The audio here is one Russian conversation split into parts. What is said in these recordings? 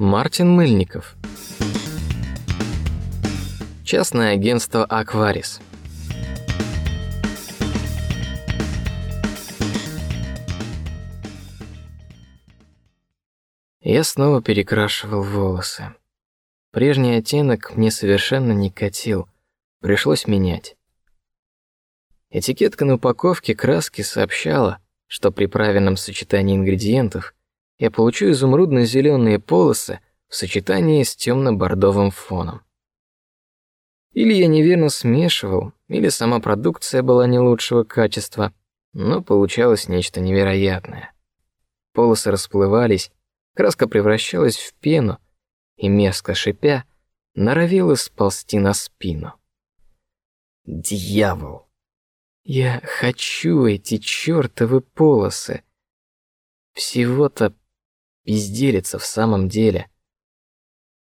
Мартин Мыльников. Частное агентство Акварис. Я снова перекрашивал волосы. Прежний оттенок мне совершенно не катил, пришлось менять. Этикетка на упаковке краски сообщала, что при правильном сочетании ингредиентов я получу изумрудно-зеленые полосы в сочетании с темно-бордовым фоном. Или я неверно смешивал, или сама продукция была не лучшего качества, но получалось нечто невероятное. Полосы расплывались, краска превращалась в пену, и мерзко шипя, норовила сползти на спину. Дьявол! Я хочу эти чертовы полосы. Всего-то безделица в самом деле.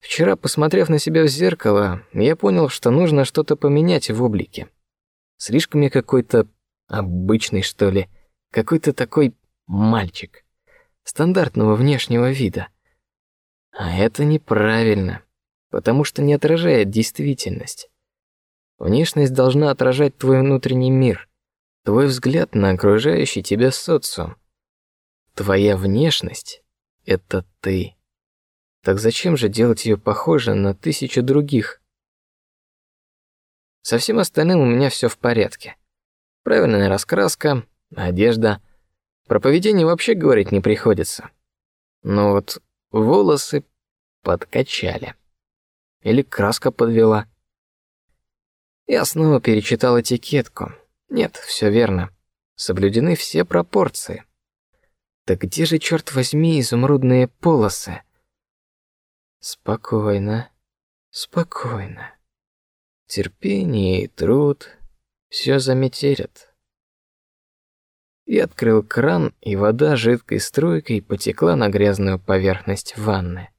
Вчера, посмотрев на себя в зеркало, я понял, что нужно что-то поменять в облике. Слишком я какой-то обычный, что ли, какой-то такой мальчик, стандартного внешнего вида. А это неправильно, потому что не отражает действительность. Внешность должна отражать твой внутренний мир, твой взгляд на окружающий тебя социум. Твоя внешность — это ты. Так зачем же делать ее похожей на тысячу других? Со всем остальным у меня все в порядке. Правильная раскраска, одежда. Про поведение вообще говорить не приходится. Но вот волосы подкачали. Или краска подвела. Я снова перечитал этикетку. Нет, все верно. Соблюдены все пропорции. Так где же, черт возьми, изумрудные полосы? Спокойно, спокойно. Терпение и труд все заметерят. Я открыл кран, и вода жидкой струйкой потекла на грязную поверхность ванны.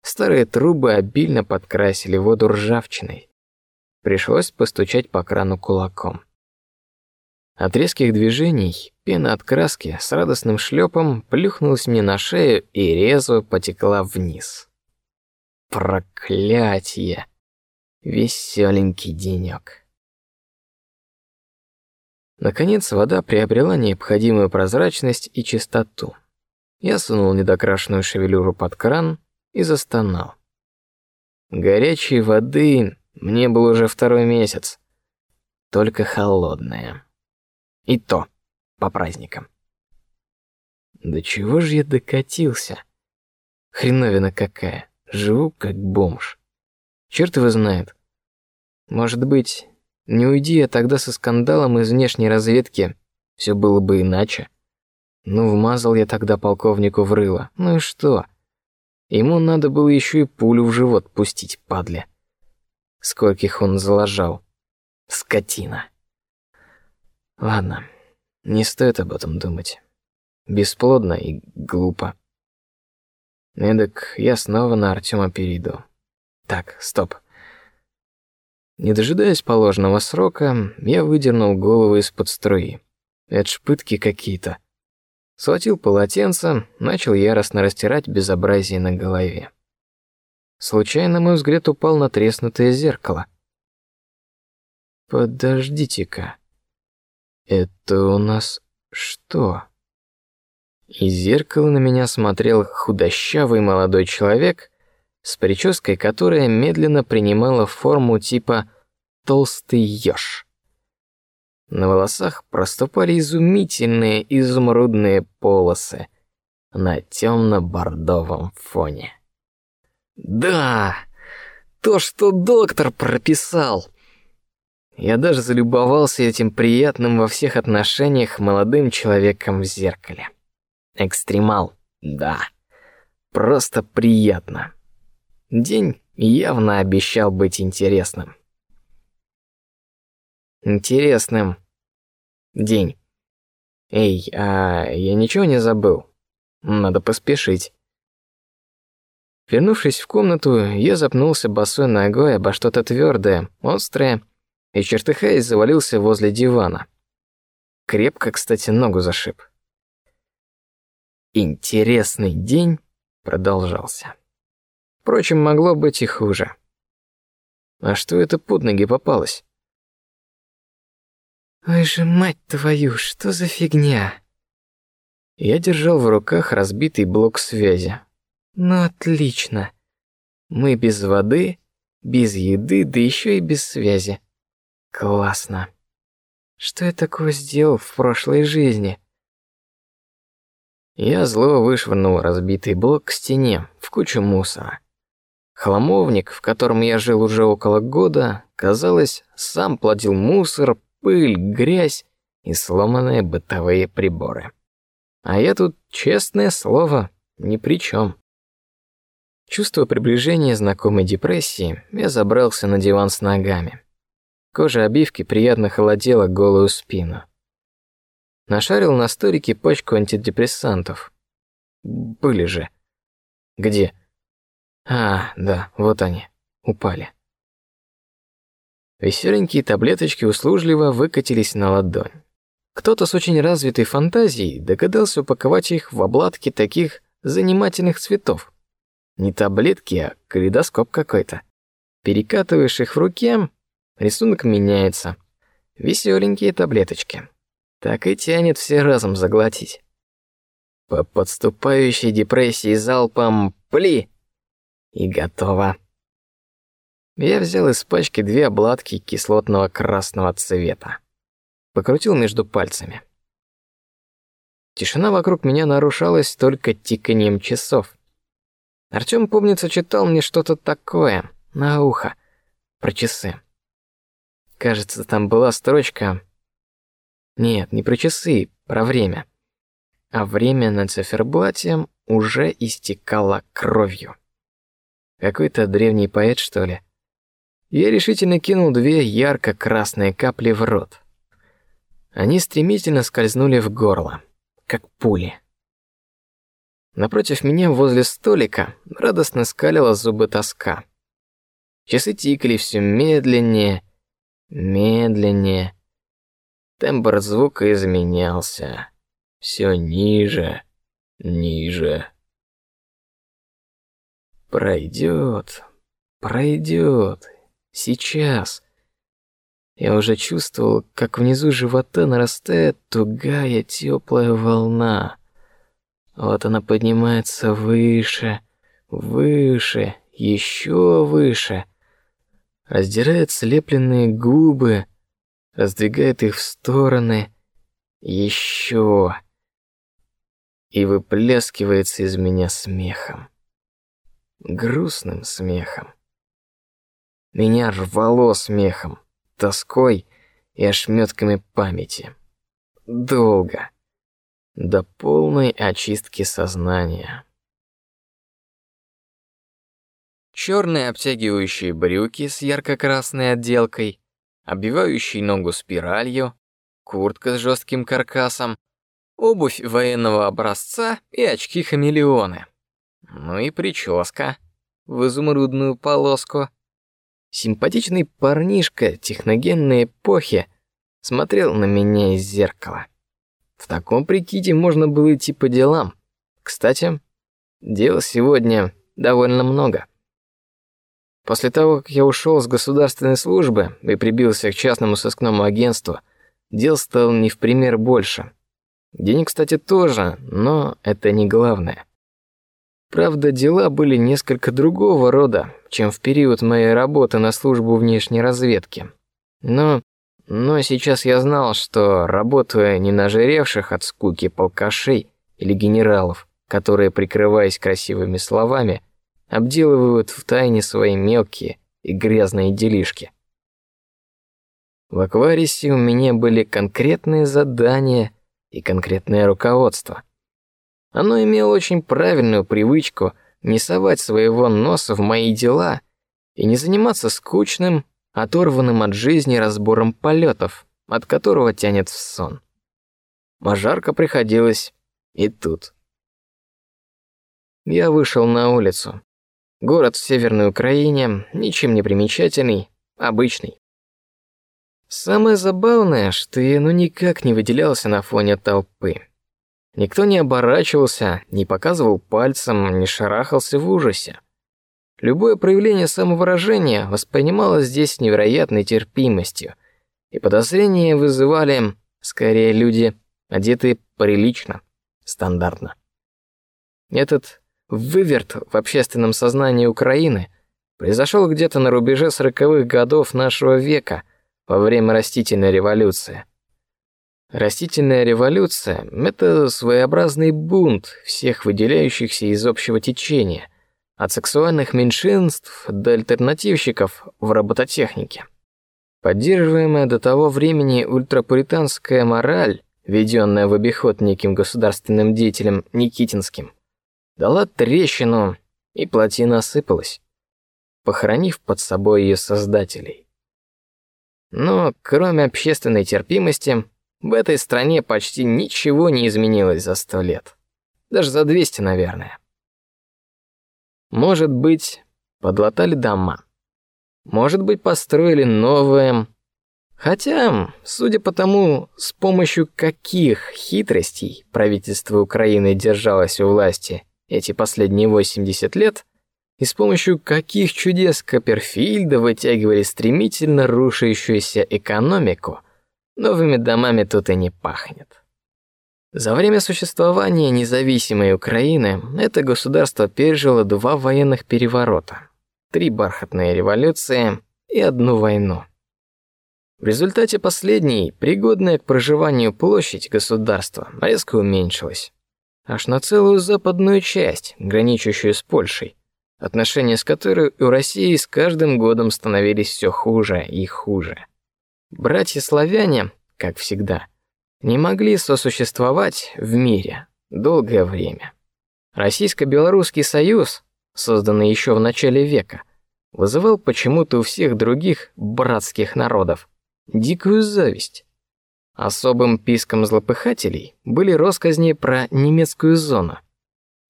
Старые трубы обильно подкрасили воду ржавчиной. Пришлось постучать по крану кулаком. От резких движений пена от краски с радостным шлепом плюхнулась мне на шею и резво потекла вниз. Проклятие! Веселенький денек. Наконец вода приобрела необходимую прозрачность и чистоту. Я сунул недокрашенную шевелюру под кран и застонал. Горячей воды мне был уже второй месяц. Только холодная. И то по праздникам. Да чего же я докатился? Хреновина какая. Живу как бомж. Черт его знает. Может быть, не уйди я тогда со скандалом из внешней разведки, все было бы иначе. Ну, вмазал я тогда полковнику в рыло. Ну и что? Ему надо было еще и пулю в живот пустить, падля скольких он заложил. Скотина. Ладно, не стоит об этом думать. Бесплодно и глупо. Эдак я снова на Артема перейду. Так, стоп. Не дожидаясь положенного срока, я выдернул голову из-под струи. Это ж пытки какие-то. Схватил полотенце, начал яростно растирать безобразие на голове. Случайно мой взгляд упал на треснутое зеркало. Подождите-ка. Это у нас что? Из зеркала на меня смотрел худощавый молодой человек с прической, которая медленно принимала форму типа толстый еж. На волосах проступали изумительные изумрудные полосы на темно-бордовом фоне. Да, то, что доктор прописал. Я даже залюбовался этим приятным во всех отношениях молодым человеком в зеркале. Экстремал, да, просто приятно. День явно обещал быть интересным. Интересным. День. Эй, а я ничего не забыл? Надо поспешить. Вернувшись в комнату, я запнулся босой ногой обо что-то твердое, острое, и чертыхаясь завалился возле дивана. Крепко, кстати, ногу зашиб. Интересный день продолжался. Впрочем, могло быть и хуже. А что это под ноги попалось? Ой же, мать твою, что за фигня? Я держал в руках разбитый блок связи. Ну отлично. Мы без воды, без еды, да еще и без связи. Классно. Что я такое сделал в прошлой жизни? Я зло вышвырнул разбитый блок к стене в кучу мусора. Хламовник, в котором я жил уже около года, казалось, сам плодил мусор, пыль, грязь и сломанные бытовые приборы. А я тут, честное слово, ни при чем. Чувствуя приближение знакомой депрессии, я забрался на диван с ногами. Кожа обивки приятно холодела голую спину. Нашарил на столике пачку антидепрессантов. Были же. Где? А, да, вот они. Упали. Веселенькие таблеточки услужливо выкатились на ладонь. Кто-то с очень развитой фантазией догадался упаковать их в обладки таких занимательных цветов. Не таблетки, а калейдоскоп какой-то. Перекатываешь их в руке, рисунок меняется. Веселенькие таблеточки. Так и тянет все разом заглотить. По подступающей депрессии залпом пли и готово. Я взял из пачки две обладки кислотного красного цвета. Покрутил между пальцами. Тишина вокруг меня нарушалась только тиканием часов. Артём, помнится, читал мне что-то такое на ухо про часы. Кажется, там была строчка. Нет, не про часы, про время. А время на циферблате уже истекало кровью. Какой-то древний поэт, что ли? Я решительно кинул две ярко-красные капли в рот. Они стремительно скользнули в горло, как пули. Напротив меня возле столика радостно скалила зубы тоска. Часы тикали все медленнее, медленнее. Тембр звука изменялся, все ниже, ниже. Пройдет, пройдет, сейчас. Я уже чувствовал, как внизу живота нарастает тугая теплая волна. Вот она поднимается выше, выше, еще выше. Раздирает слепленные губы, раздвигает их в стороны, еще и выплескивается из меня смехом грустным смехом. Меня рвало смехом, тоской и ошметками памяти. Долго. До полной очистки сознания. Черные обтягивающие брюки с ярко-красной отделкой, обвивающий ногу спиралью, куртка с жестким каркасом, обувь военного образца и очки-хамелеоны. Ну и прическа в изумрудную полоску. Симпатичный парнишка техногенной эпохи смотрел на меня из зеркала. В таком прикиде можно было идти по делам. Кстати, дел сегодня довольно много. После того, как я ушел с государственной службы и прибился к частному сыскному агентству, дел стало не в пример больше. Денег, кстати, тоже, но это не главное. Правда, дела были несколько другого рода, чем в период моей работы на службу внешней разведки. Но, но сейчас я знал, что работая не на жеревших от скуки полкашей или генералов, которые, прикрываясь красивыми словами, обделывают в тайне свои мелкие и грязные делишки. В Акварисе у меня были конкретные задания и конкретное руководство. Оно имело очень правильную привычку не совать своего носа в мои дела и не заниматься скучным, оторванным от жизни разбором полетов, от которого тянет в сон. А жарко приходилось и тут. Я вышел на улицу. Город в Северной Украине, ничем не примечательный, обычный. Самое забавное, что я ну никак не выделялся на фоне толпы. Никто не оборачивался, не показывал пальцем, не шарахался в ужасе. Любое проявление самовыражения воспринималось здесь невероятной терпимостью, и подозрения вызывали скорее люди, одетые прилично, стандартно. Этот выверт в общественном сознании Украины произошел где-то на рубеже сороковых годов нашего века во время растительной революции. Растительная революция – это своеобразный бунт всех выделяющихся из общего течения, от сексуальных меньшинств до альтернативщиков в робототехнике. Поддерживаемая до того времени ультрапуританская мораль, введенная в обиход неким государственным деятелем Никитинским, дала трещину, и плотина осыпалась, похоронив под собой ее создателей. Но кроме общественной терпимости, в этой стране почти ничего не изменилось за сто лет, даже за двести, наверное. Может быть, подлатали дома, может быть, построили новые. Хотя, судя по тому, с помощью каких хитростей правительство Украины держалось у власти эти последние 80 лет, и с помощью каких чудес Копперфильда вытягивали стремительно рушающуюся экономику, новыми домами тут и не пахнет. За время существования независимой Украины это государство пережило два военных переворота, три бархатные революции и одну войну. В результате последней пригодная к проживанию площадь государства резко уменьшилась, аж на целую западную часть, граничащую с Польшей, отношения с которой у России с каждым годом становились все хуже и хуже. Братья-славяне, как всегда, не могли сосуществовать в мире долгое время. Российско-белорусский союз, созданный еще в начале века, вызывал почему-то у всех других братских народов дикую зависть. Особым писком злопыхателей были россказни про немецкую зону,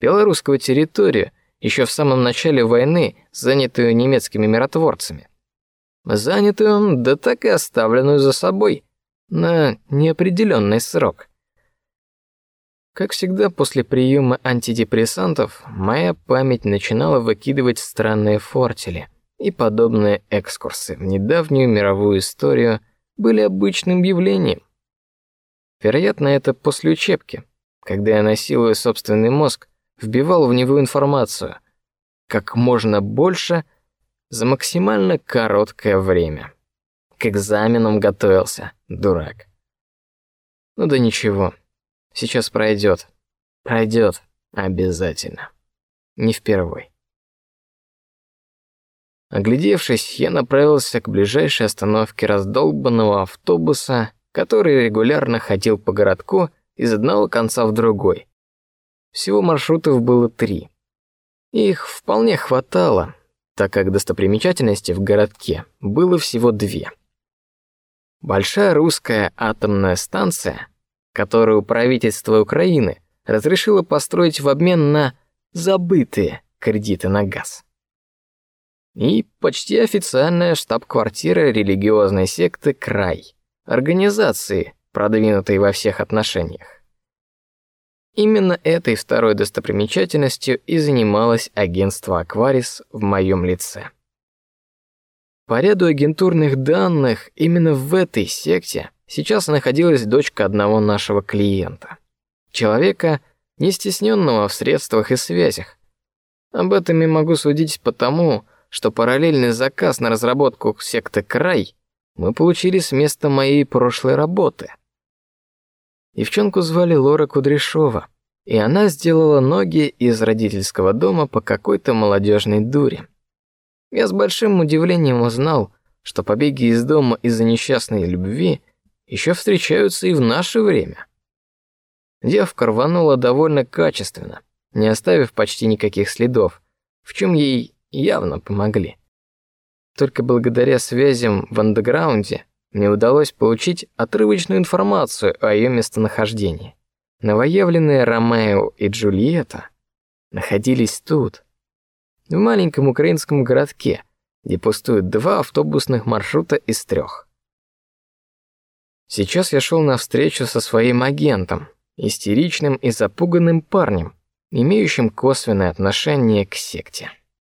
белорусскую территорию, еще в самом начале войны, занятую немецкими миротворцами. Занятую, да так и оставленную за собой на неопределенный срок. Как всегда после приема антидепрессантов, моя память начинала выкидывать странные фортели, и подобные экскурсы в недавнюю мировую историю были обычным явлением. Вероятно, это после учебки, когда я насилуя собственный мозг, вбивал в него информацию как можно больше за максимально короткое время. К экзаменам готовился, дурак. Ну да ничего, сейчас пройдет, пройдет обязательно, не впервой. Оглядевшись, я направился к ближайшей остановке раздолбанного автобуса который регулярно ходил по городку из одного конца в другой. Всего маршрутов было три. Их вполне хватало, так как достопримечательностей в городке было всего две. Большая русская атомная станция, которую правительство Украины разрешило построить в обмен на забытые кредиты на газ. И почти официальная штаб-квартира религиозной секты Край, организации, продвинутой во всех отношениях. Именно этой второй достопримечательностью и занималось агентство Акварис в моем лице. По ряду агентурных данных, именно в этой секте сейчас находилась дочка одного нашего клиента, человека, не стесненного в средствах и связях. Об этом я могу судить потому, что параллельный заказ на разработку секты Край мы получили с места моей прошлой работы. Девчонку звали Лора Кудряшова, и она сделала ноги из родительского дома по какой-то молодежной дуре. Я с большим удивлением узнал, что побеги из дома из-за несчастной любви еще встречаются и в наше время. Девка рванула довольно качественно, не оставив почти никаких следов, в чем ей явно помогли. Только благодаря связям в андеграунде мне удалось получить отрывочную информацию о ее местонахождении. Новоявленные Ромео и Джульетта находились тут, в маленьком украинском городке, где пустуют два автобусных маршрута из трех. Сейчас я шел на встречу со своим агентом, истеричным и запуганным парнем, имеющим косвенное отношение к секте.